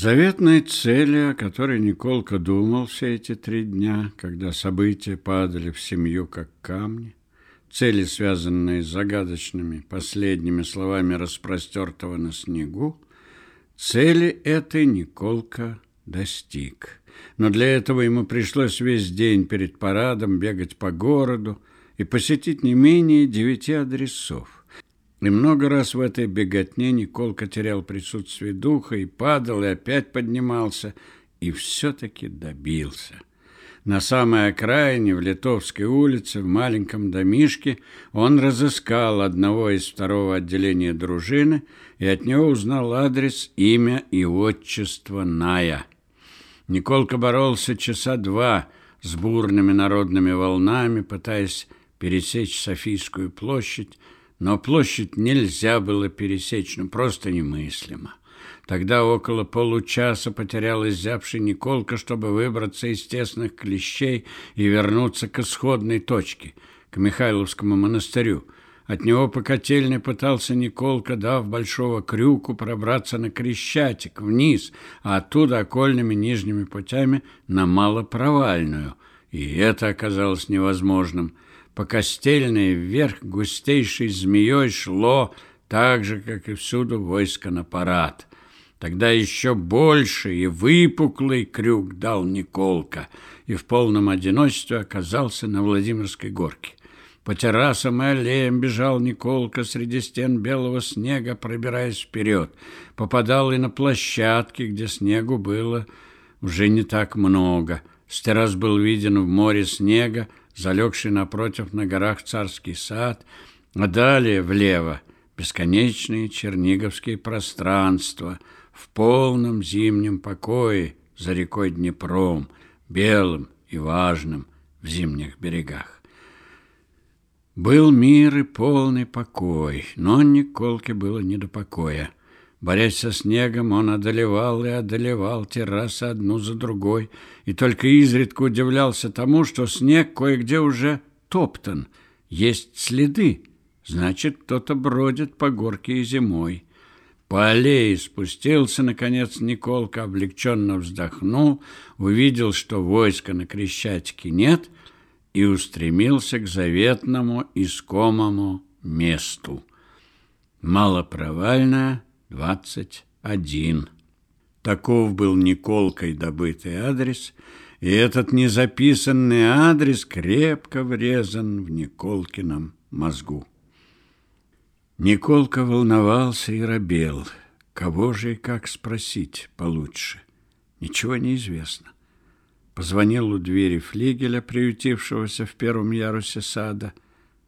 Заветной цели, о которой Николка думал все эти три дня, когда события падали в семью как камни, цели, связанные с загадочными последними словами распростертого на снегу, цели этой Николка достиг. Но для этого ему пришлось весь день перед парадом бегать по городу и посетить не менее девяти адресов. И много раз в этой беготне Николка терял присутствие духа и падал, и опять поднимался, и все-таки добился. На самой окраине, в Литовской улице, в маленьком домишке, он разыскал одного из второго отделения дружины и от него узнал адрес, имя и отчество Ная. Николка боролся часа два с бурными народными волнами, пытаясь пересечь Софийскую площадь, но площадь нельзя было пересечь, ну просто немыслимо. Тогда около получаса потерял изябший Николка, чтобы выбраться из тесных клещей и вернуться к исходной точке, к Михайловскому монастырю. От него по котельне пытался Николка, дав большого крюку, пробраться на Крещатик, вниз, а оттуда окольными нижними путями на Малопровальную. И это оказалось невозможным – по костельной вверх густейшей змеей шло, так же, как и всюду, войско на парад. Тогда еще больше и выпуклый крюк дал Николка, и в полном одиночестве оказался на Владимирской горке. По террасам и аллеям бежал Николка среди стен белого снега, пробираясь вперед. Попадал и на площадки, где снегу было уже не так много. С террас был виден в море снега, залегший напротив на горах царский сад, а далее влево бесконечные черниговские пространства в полном зимнем покое за рекой Днепром, белым и важным в зимних берегах. Был мир и полный покой, но Николке было не до покоя. Борясь со снегом, он одолевал и одолевал террасы одну за другой, и только изредка удивлялся тому, что снег кое-где уже топтан, есть следы, значит, кто-то бродит по горке и зимой. По аллее спустился, наконец, Николка, облегченно вздохнул, увидел, что войска на Крещатике нет, и устремился к заветному искомому месту. Малопровальная, 21. Таков был Николкой добытый адрес, и этот незаписанный адрес крепко врезан в Николкином мозгу. Николка волновался и робел. Кого же и как спросить получше? Ничего не известно. Позвонил у двери флигеля, приютившегося в первом ярусе сада.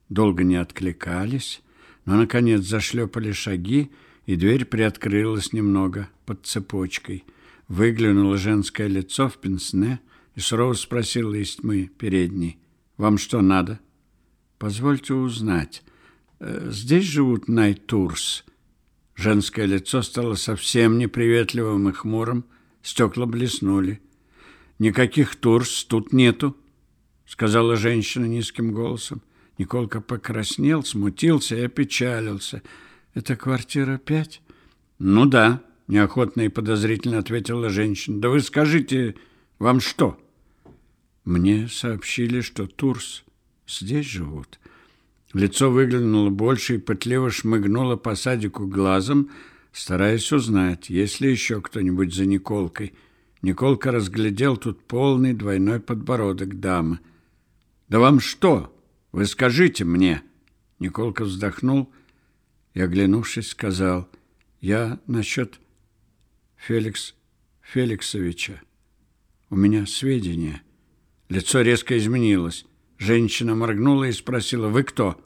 Долго не откликались, но, наконец, зашлепали шаги, и дверь приоткрылась немного под цепочкой. Выглянуло женское лицо в пенсне и сурово спросила из тьмы передней. «Вам что надо?» «Позвольте узнать. Э, здесь живут Найтурс?» Женское лицо стало совсем неприветливым и хмурым. Стекла блеснули. «Никаких Турс тут нету», — сказала женщина низким голосом. Николка покраснел, смутился и опечалился — это квартира пять? Ну да, неохотно и подозрительно ответила женщина. Да вы скажите, вам что? Мне сообщили, что Турс здесь живут. Лицо выглянуло больше и пытливо шмыгнуло по садику глазом, стараясь узнать, есть ли еще кто-нибудь за Николкой. Николка разглядел тут полный двойной подбородок дамы. «Да вам что? Вы скажите мне!» Николка вздохнул и, оглянувшись, сказал, «Я насчет Феликс Феликсовича. У меня сведения». Лицо резко изменилось. Женщина моргнула и спросила, «Вы кто?»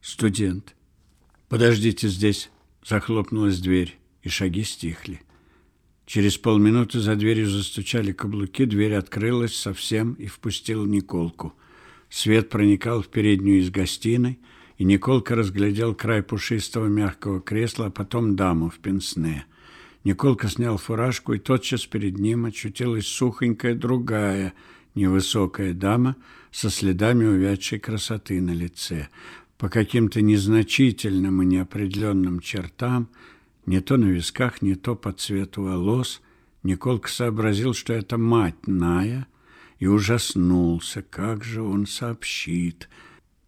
«Студент». «Подождите здесь», — захлопнулась дверь, и шаги стихли. Через полминуты за дверью застучали каблуки, дверь открылась совсем и впустила Николку. Свет проникал в переднюю из гостиной — и Николка разглядел край пушистого мягкого кресла, а потом даму в пенсне. Николка снял фуражку, и тотчас перед ним очутилась сухонькая другая, невысокая дама со следами увядшей красоты на лице. По каким-то незначительным и неопределенным чертам, не то на висках, не то по цвету волос, Николка сообразил, что это мать Ная, и ужаснулся. Как же он сообщит?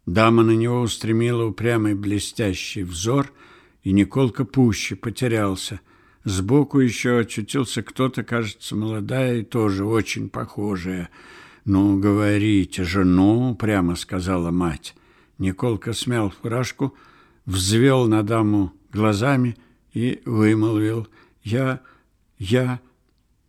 Дама на него устремила упрямый блестящий взор, и Николка пуще потерялся. Сбоку еще очутился кто-то, кажется, молодая и тоже очень похожая. «Ну, говорите же, ну!» — прямо сказала мать. Николка смял фуражку, взвел на даму глазами и вымолвил. «Я... я...»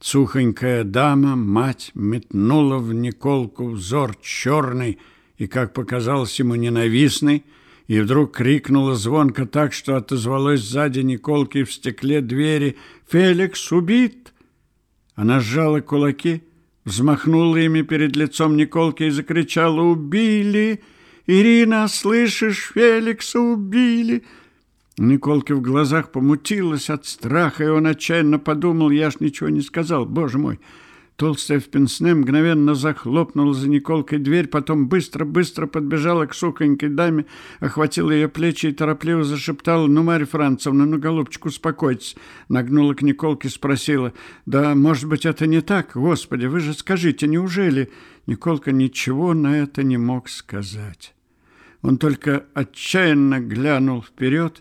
Сухонькая дама, мать, метнула в Николку взор черный и, как показалось ему, ненавистный, и вдруг крикнула звонко так, что отозвалось сзади Николки в стекле двери «Феликс убит!». Она сжала кулаки, взмахнула ими перед лицом Николки и закричала «Убили! Ирина, слышишь, Феликса убили!» Николке в глазах помутилось от страха, и он отчаянно подумал, я ж ничего не сказал, боже мой. Толстая в пенсне мгновенно захлопнула за Николкой дверь, потом быстро-быстро подбежала к сухонькой даме, охватила ее плечи и торопливо зашептала, «Ну, Марья Францевна, ну, голубчик, успокойтесь!» Нагнула к Николке, спросила, «Да, может быть, это не так? Господи, вы же скажите, неужели?» Николка ничего на это не мог сказать. Он только отчаянно глянул вперед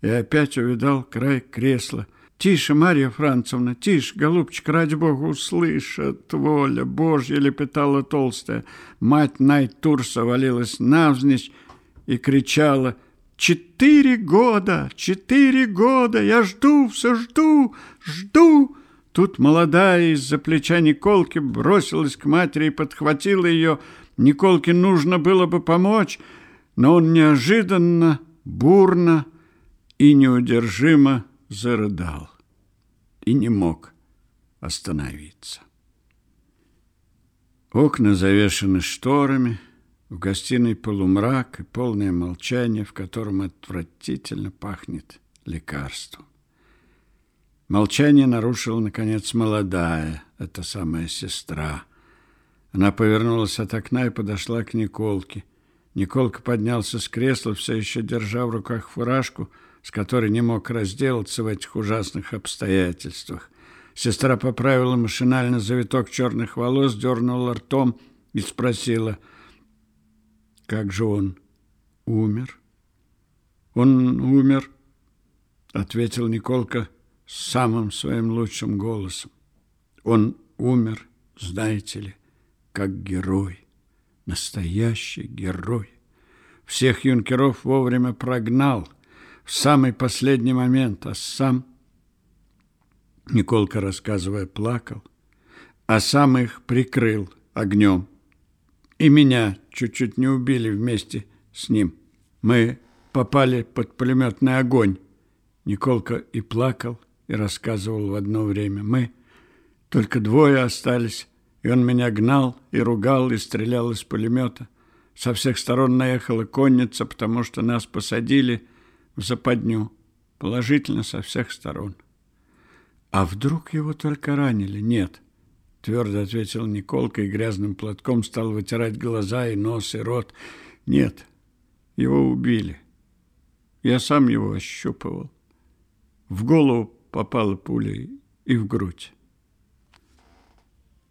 и опять увидал край кресла. «Тише, Марья Францевна, тише, голубчик, ради бога, услышат, воля Божья!» — лепетала толстая. Мать Найтурса валилась навзничь и кричала «Четыре года! Четыре года! Я жду, все жду, жду!» Тут молодая из-за плеча Николки бросилась к матери и подхватила ее. Николке нужно было бы помочь, но он неожиданно, бурно, и неудержимо зарыдал и не мог остановиться. Окна завешены шторами, в гостиной полумрак и полное молчание, в котором отвратительно пахнет лекарством. Молчание нарушила, наконец, молодая, эта самая сестра. Она повернулась от окна и подошла к Николке. Николка поднялся с кресла, все еще держа в руках фуражку – с которой не мог разделаться в этих ужасных обстоятельствах. Сестра поправила машинально завиток черных волос, дернула ртом и спросила, «Как же он умер?» «Он умер», — ответил Николка самым своим лучшим голосом. «Он умер, знаете ли, как герой, настоящий герой. Всех юнкеров вовремя прогнал» в самый последний момент, а сам, Николка, рассказывая, плакал, а сам их прикрыл огнем. И меня чуть-чуть не убили вместе с ним. Мы попали под пулеметный огонь. Николка и плакал, и рассказывал в одно время. Мы только двое остались, и он меня гнал и ругал, и стрелял из пулемета. Со всех сторон наехала конница, потому что нас посадили – в западню, положительно со всех сторон. А вдруг его только ранили? Нет, твердо ответил Николка и грязным платком стал вытирать глаза и нос, и рот. Нет, его убили. Я сам его ощупывал. В голову попала пуля и в грудь.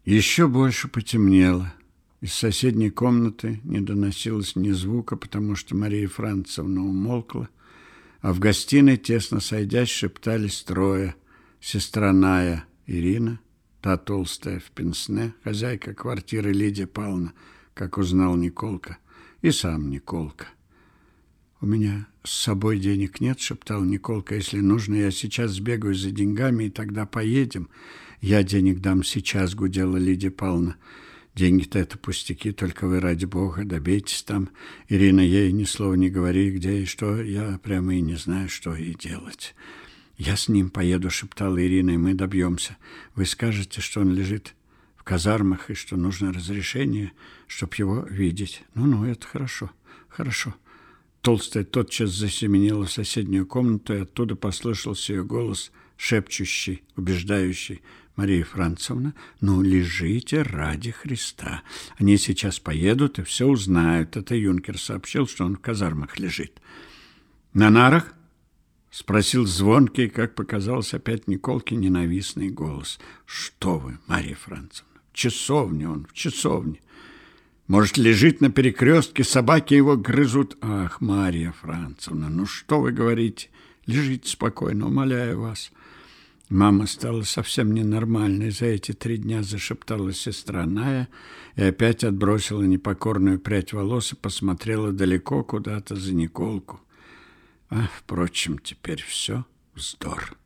Еще больше потемнело. Из соседней комнаты не доносилось ни звука, потому что Мария Францевна умолкла, а в гостиной, тесно сойдясь, шептались трое. Сестра Ная Ирина, та толстая в пенсне, хозяйка квартиры Лидия Павловна, как узнал Николка, и сам Николка. «У меня с собой денег нет», — шептал Николка. «Если нужно, я сейчас сбегаю за деньгами, и тогда поедем». «Я денег дам сейчас», — гудела Лидия Павловна. Деньги-то это пустяки, только вы, ради бога, добейтесь там. Ирина, ей ни слова не говори, где и что. Я прямо и не знаю, что и делать. Я с ним поеду, шептала Ирина, и мы добьемся. Вы скажете, что он лежит в казармах и что нужно разрешение, чтоб его видеть. Ну-ну, это хорошо, хорошо. Толстая тотчас засеменила в соседнюю комнату, и оттуда послышался ее голос, шепчущий, убеждающий. Мария Францевна, ну, лежите ради Христа. Они сейчас поедут и все узнают. Это юнкер сообщил, что он в казармах лежит. На нарах? — спросил звонкий, как показалось опять Николке, ненавистный голос. «Что вы, Марья Францевна, в часовне он, в часовне. Может, лежит на перекрестке, собаки его грызут. Ах, Марья Францевна, ну что вы говорите? Лежите спокойно, умоляю вас». Мама стала совсем ненормальной. За эти три дня зашептала сестра Ная и опять отбросила непокорную прядь волос и посмотрела далеко куда-то за Николку. А, впрочем, теперь все вздор.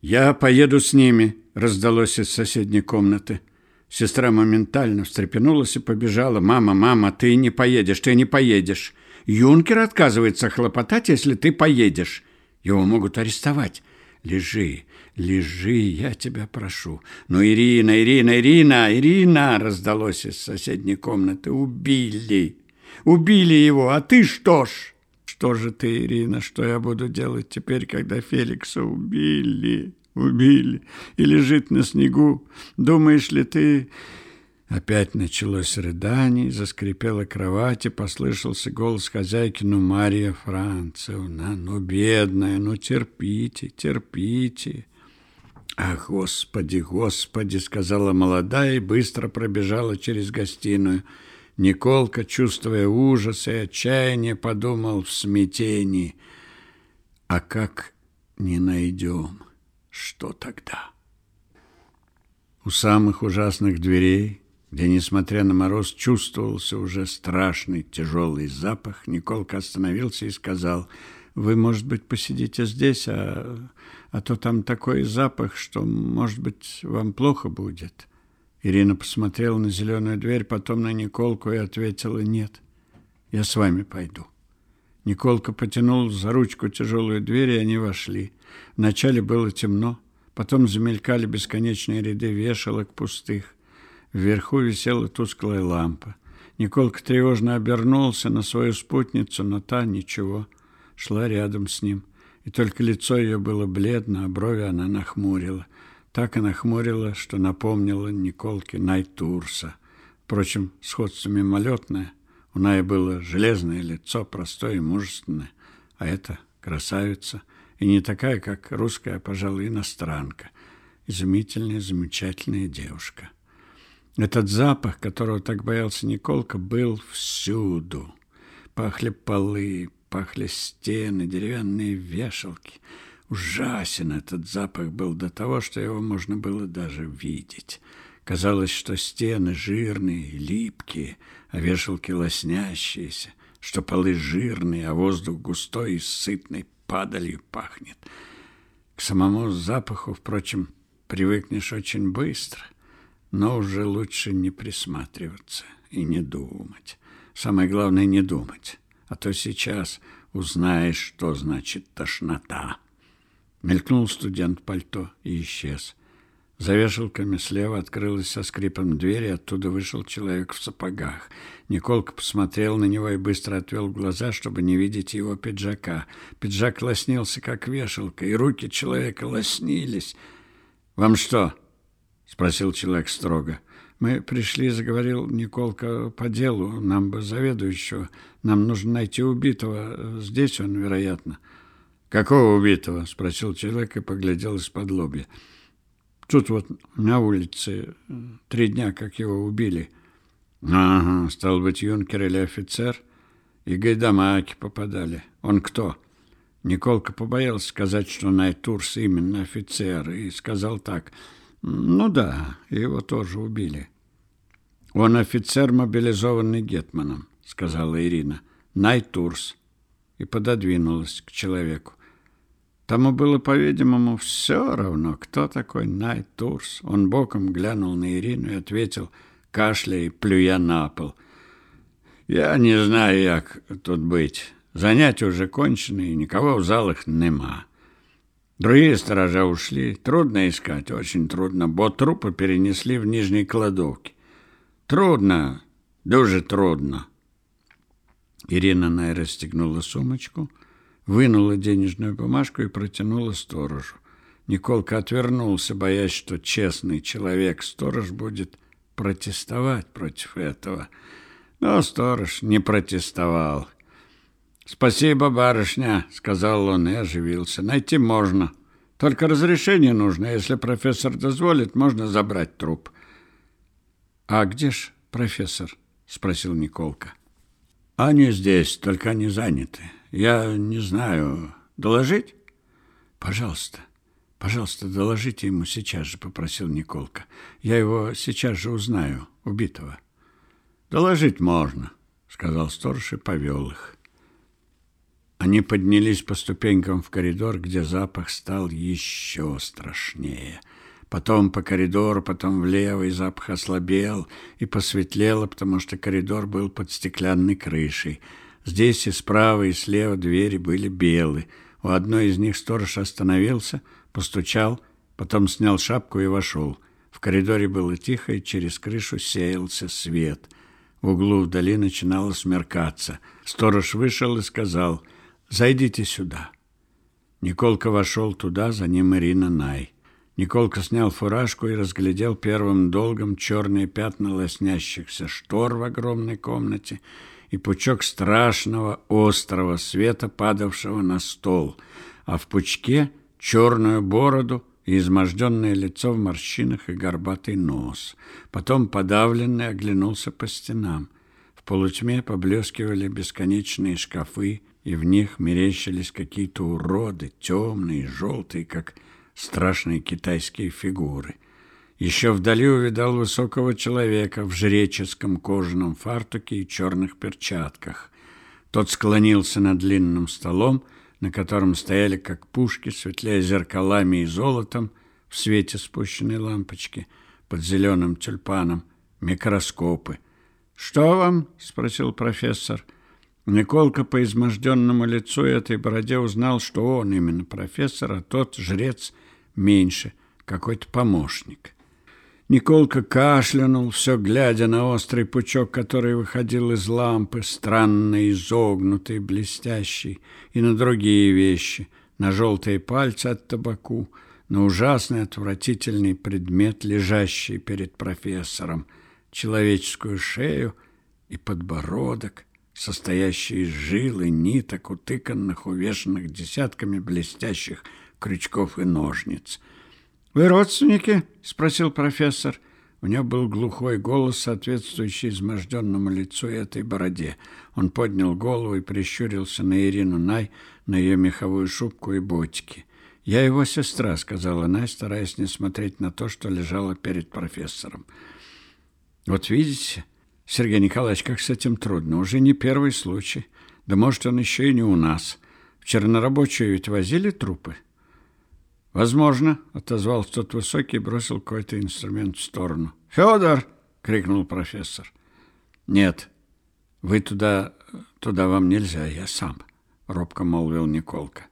«Я поеду с ними», — раздалось из соседней комнаты. Сестра моментально встрепенулась и побежала. «Мама, мама, ты не поедешь, ты не поедешь. Юнкер отказывается хлопотать, если ты поедешь. Его могут арестовать. Лежи, лежи, я тебя прошу. Ну, Ирина, Ирина, Ирина, Ирина, раздалось из соседней комнаты. Убили, убили его, а ты что ж? Что же ты, Ирина, что я буду делать теперь, когда Феликса убили, убили и лежит на снегу? Думаешь ли ты... Опять началось рыдание, заскрипела кровать, и послышался голос хозяйки, ну, Мария Францевна, ну, бедная, ну, терпите, терпите. «Ах, Господи, Господи!» — сказала молодая и быстро пробежала через гостиную. Николка, чувствуя ужас и отчаяние, подумал в смятении. «А как не найдем? Что тогда?» У самых ужасных дверей где, несмотря на мороз, чувствовался уже страшный тяжелый запах, Николка остановился и сказал, «Вы, может быть, посидите здесь, а, а то там такой запах, что, может быть, вам плохо будет». Ирина посмотрела на зеленую дверь, потом на Николку и ответила, «Нет, я с вами пойду». Николка потянул за ручку тяжелую дверь, и они вошли. Вначале было темно, потом замелькали бесконечные ряды вешалок пустых. Вверху висела тусклая лампа. Николка тревожно обернулся на свою спутницу, но та ничего, шла рядом с ним. И только лицо ее было бледно, а брови она нахмурила. Так она хмурила, что напомнила Николке Найтурса. Впрочем, сходство мимолетное. У Наи было железное лицо, простое и мужественное, а это красавица, и не такая, как русская, а, пожалуй, иностранка. Изумительная, замечательная девушка. Этот запах, которого так боялся Николка, был всюду. Пахли полы, пахли стены, деревянные вешалки. Ужасен этот запах был до того, что его можно было даже видеть. Казалось, что стены жирные липкие, а вешалки лоснящиеся, что полы жирные, а воздух густой и сытной падалью пахнет. К самому запаху, впрочем, привыкнешь очень быстро — но уже лучше не присматриваться и не думать. Самое главное не думать, а то сейчас узнаешь, что значит тошнота. Мелькнул студент пальто и исчез. За вешалками слева открылась со скрипом дверь, и оттуда вышел человек в сапогах. Николка посмотрел на него и быстро отвел глаза, чтобы не видеть его пиджака. Пиджак лоснился, как вешалка, и руки человека лоснились. «Вам что?» — спросил человек строго. «Мы пришли, — заговорил Николка, — по делу. Нам бы заведующего. Нам нужно найти убитого. Здесь он, вероятно». «Какого убитого?» — спросил человек и поглядел из-под лобья. «Тут вот на улице три дня, как его убили». «Ага, стал быть, юнкер или офицер?» «И гайдамаки попадали. Он кто?» Николка побоялся сказать, что Найтурс именно офицер, и сказал так — ну да, его тоже убили. Он офицер, мобилизованный Гетманом, сказала Ирина. Найтурс. И пододвинулась к человеку. Тому было, по-видимому, все равно, кто такой Найтурс. Он боком глянул на Ирину и ответил, кашляя и плюя на пол. «Я не знаю, як тут быть. Занятия уже кончены, и никого в залах нема. Другие сторожа ушли. Трудно искать, очень трудно, бо трупы перенесли в нижней кладовке. Трудно, дуже трудно. Ирина Най расстегнула сумочку, вынула денежную бумажку и протянула сторожу. Николка отвернулся, боясь, что честный человек-сторож будет протестовать против этого. Но сторож не протестовал. «Спасибо, барышня», — сказал он и оживился. «Найти можно. Только разрешение нужно. Если профессор дозволит, можно забрать труп». «А где ж профессор?» — спросил Николка. «Они здесь, только они заняты. Я не знаю. Доложить?» «Пожалуйста, пожалуйста, доложите ему сейчас же», — попросил Николка. «Я его сейчас же узнаю, убитого». «Доложить можно», — сказал сторож и повел их. Они поднялись по ступенькам в коридор, где запах стал еще страшнее — Потом по коридору, потом влево, и запах ослабел и посветлело, потому что коридор был под стеклянной крышей. Здесь и справа, и слева двери были белые. У одной из них сторож остановился, постучал, потом снял шапку и вошел. В коридоре было тихо, и через крышу сеялся свет. В углу вдали начинало смеркаться. Сторож вышел и сказал «Зайдите сюда». Николка вошел туда, за ним Ирина Най. Николка снял фуражку и разглядел первым долгом черные пятна лоснящихся штор в огромной комнате и пучок страшного острого света, падавшего на стол, а в пучке черную бороду и изможденное лицо в морщинах и горбатый нос. Потом подавленный оглянулся по стенам. В полутьме поблескивали бесконечные шкафы, и в них мерещились какие-то уроды, темные, желтые, как страшные китайские фигуры. Еще вдали увидал высокого человека в жреческом кожаном фартуке и черных перчатках. Тот склонился над длинным столом, на котором стояли, как пушки, светляя зеркалами и золотом, в свете спущенной лампочки, под зеленым тюльпаном, микроскопы. «Что вам?» — спросил профессор. Николка по изможденному лицу и этой бороде узнал, что он именно профессор, а тот жрец — меньше, какой-то помощник. Николка кашлянул, все глядя на острый пучок, который выходил из лампы, странно изогнутый, блестящий, и на другие вещи, на желтые пальцы от табаку, на ужасный отвратительный предмет, лежащий перед профессором, человеческую шею и подбородок, состоящий из жил и ниток, утыканных, увешанных десятками блестящих крючков и ножниц. «Вы родственники?» — спросил профессор. У него был глухой голос, соответствующий изможденному лицу и этой бороде. Он поднял голову и прищурился на Ирину Най, на ее меховую шубку и ботики. «Я его сестра», — сказала Най, стараясь не смотреть на то, что лежало перед профессором. «Вот видите, Сергей Николаевич, как с этим трудно. Уже не первый случай. Да может, он еще и не у нас. В чернорабочую ведь возили трупы?» «Возможно», — отозвался тот высокий и бросил какой-то инструмент в сторону. «Федор!» — крикнул профессор. «Нет, вы туда... туда вам нельзя, я сам», — робко молвил Николка.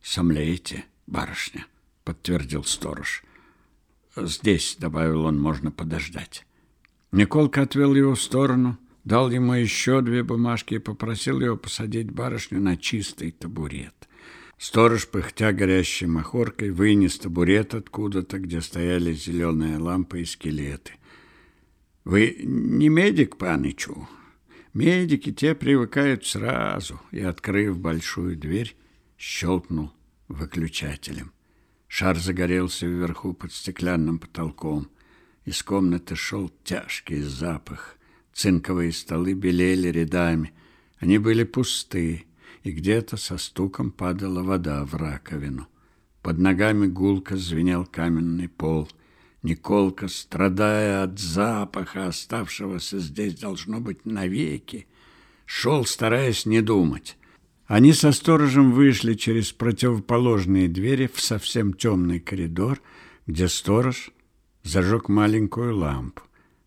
«Сомлеете, барышня», — подтвердил сторож. «Здесь», — добавил он, — «можно подождать». Николка отвел его в сторону, дал ему еще две бумажки и попросил его посадить барышню на чистый табурет. Сторож, пыхтя горящей махоркой, вынес табурет откуда-то, где стояли зеленые лампы и скелеты. «Вы не медик, панычу?» Медики те привыкают сразу, и, открыв большую дверь, щелкнул выключателем. Шар загорелся вверху под стеклянным потолком. Из комнаты шел тяжкий запах. Цинковые столы белели рядами. Они были пусты и где-то со стуком падала вода в раковину. Под ногами гулко звенел каменный пол. Николка, страдая от запаха, оставшегося здесь, должно быть, навеки, шел, стараясь не думать. Они со сторожем вышли через противоположные двери в совсем темный коридор, где сторож зажег маленькую лампу.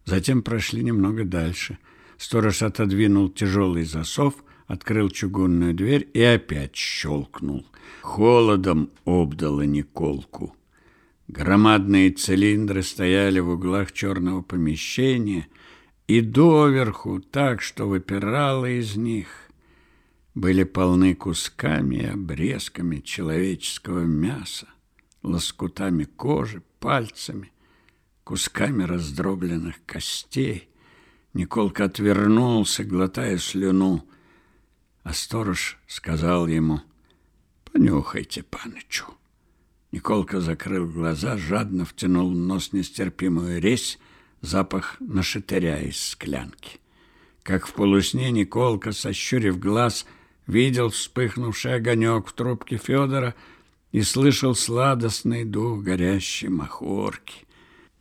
Затем прошли немного дальше. Сторож отодвинул тяжелый засов — открыл чугунную дверь и опять щелкнул. Холодом обдало Николку. Громадные цилиндры стояли в углах черного помещения, и доверху, так что выпирало из них, были полны кусками и обрезками человеческого мяса, лоскутами кожи, пальцами, кусками раздробленных костей. Николка отвернулся, глотая слюну. а сторож сказал ему, «Понюхайте, панычу». Николка закрыл глаза, жадно втянул в нос нестерпимую резь, запах нашатыря из склянки. Как в полусне Николка, сощурив глаз, видел вспыхнувший огонек в трубке Федора и слышал сладостный дух горящей махорки.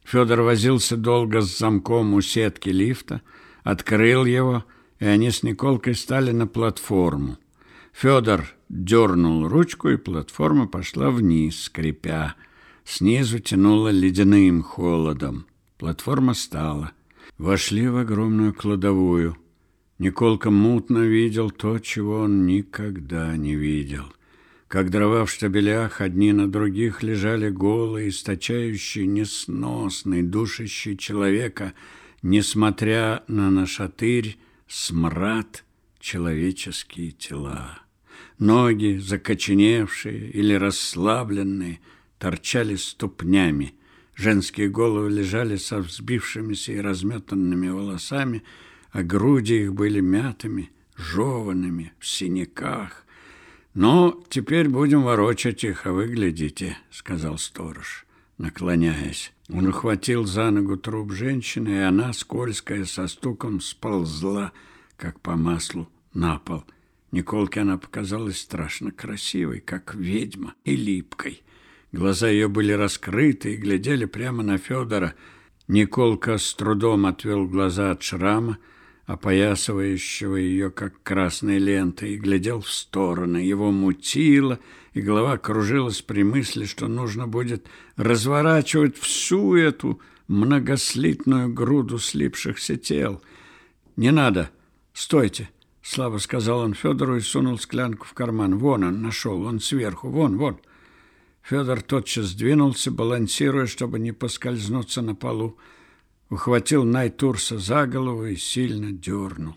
Федор возился долго с замком у сетки лифта, открыл его, и они с Николкой стали на платформу. Федор дернул ручку, и платформа пошла вниз, скрипя. Снизу тянуло ледяным холодом. Платформа стала. Вошли в огромную кладовую. Николка мутно видел то, чего он никогда не видел. Как дрова в штабелях, одни на других лежали голые, источающие несносный, душащий человека, несмотря на нашатырь, смрад человеческие тела. Ноги, закоченевшие или расслабленные, торчали ступнями. Женские головы лежали со взбившимися и разметанными волосами, а груди их были мятыми, жеванными, в синяках. «Ну, теперь будем ворочать их, а вы глядите», — сказал сторож, наклоняясь. Он ухватил за ногу труп женщины, и она, скользкая, со стуком сползла, как по маслу, на пол. Николке она показалась страшно красивой, как ведьма, и липкой. Глаза ее были раскрыты и глядели прямо на Федора. Николка с трудом отвел глаза от шрама, опоясывающего ее, как красной лентой, и глядел в стороны. Его мутило, и голова кружилась при мысли, что нужно будет разворачивать всю эту многослитную груду слипшихся тел. «Не надо! Стойте!» — слабо сказал он Федору и сунул склянку в карман. «Вон он нашел, он сверху, вон, вон!» Федор тотчас двинулся, балансируя, чтобы не поскользнуться на полу ухватил Найтурса за голову и сильно дернул.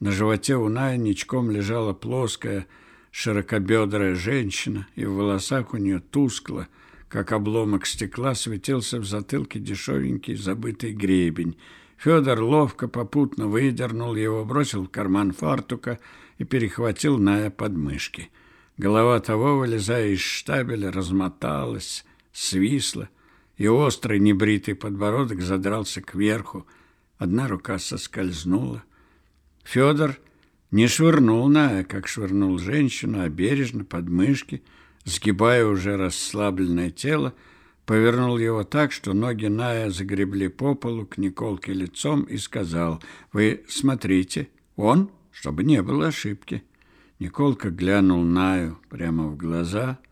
На животе у Ная ничком лежала плоская, широкобедрая женщина, и в волосах у нее тускло, как обломок стекла, светился в затылке дешевенький забытый гребень. Федор ловко попутно выдернул его, бросил в карман фартука и перехватил Ная подмышки. Голова того, вылезая из штабеля, размоталась, свисла, и острый небритый подбородок задрался кверху. Одна рука соскользнула. Федор не швырнул Ная, как швырнул женщину, а бережно под мышки, сгибая уже расслабленное тело, повернул его так, что ноги Ная загребли по полу к Николке лицом и сказал, «Вы смотрите, он, чтобы не было ошибки». Николка глянул Наю прямо в глаза –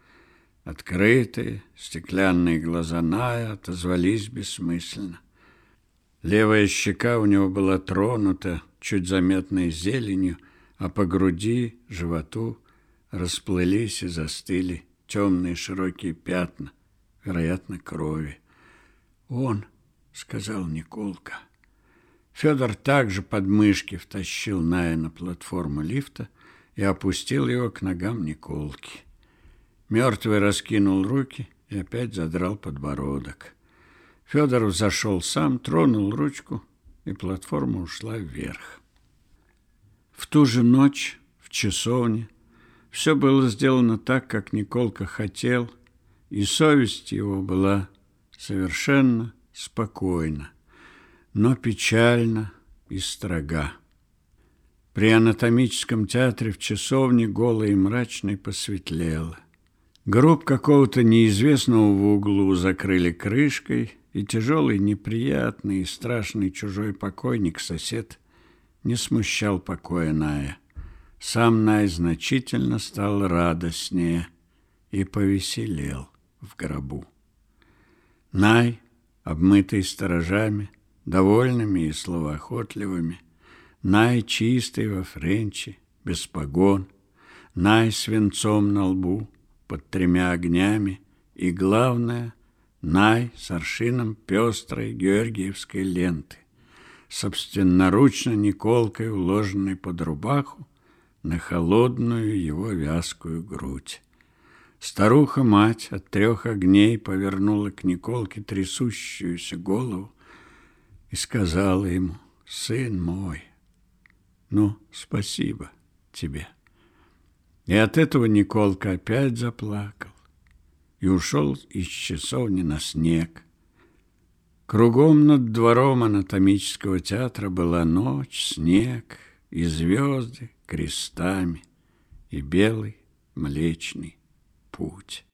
Открытые, стеклянные глаза Ная отозвались бессмысленно. Левая щека у него была тронута чуть заметной зеленью, а по груди, животу расплылись и застыли темные широкие пятна, вероятно, крови. «Он», — сказал Николка. Федор также под мышки втащил Ная на платформу лифта и опустил его к ногам Николки. Мертвый раскинул руки и опять задрал подбородок. Федоров зашел сам, тронул ручку, и платформа ушла вверх. В ту же ночь в часовне все было сделано так, как Николка хотел, и совесть его была совершенно спокойна, но печальна и строга. При анатомическом театре в часовне голой и мрачной посветлело. Гроб какого-то неизвестного в углу закрыли крышкой, и тяжелый, неприятный и страшный чужой покойник-сосед не смущал покоя Ная. Сам Най значительно стал радостнее и повеселел в гробу. Най, обмытый сторожами, довольными и словоохотливыми, Най чистый во френче, без погон, Най свинцом на лбу — под тремя огнями, и, главное, Най с аршином пестрой георгиевской ленты, собственноручно Николкой, уложенной под рубаху на холодную его вязкую грудь. Старуха-мать от трех огней повернула к Николке трясущуюся голову и сказала ему, «Сын мой, ну, спасибо тебе». И от этого Николка опять заплакал и ушел из часовни на снег. Кругом над двором анатомического театра была ночь, снег и звезды крестами, и белый млечный путь.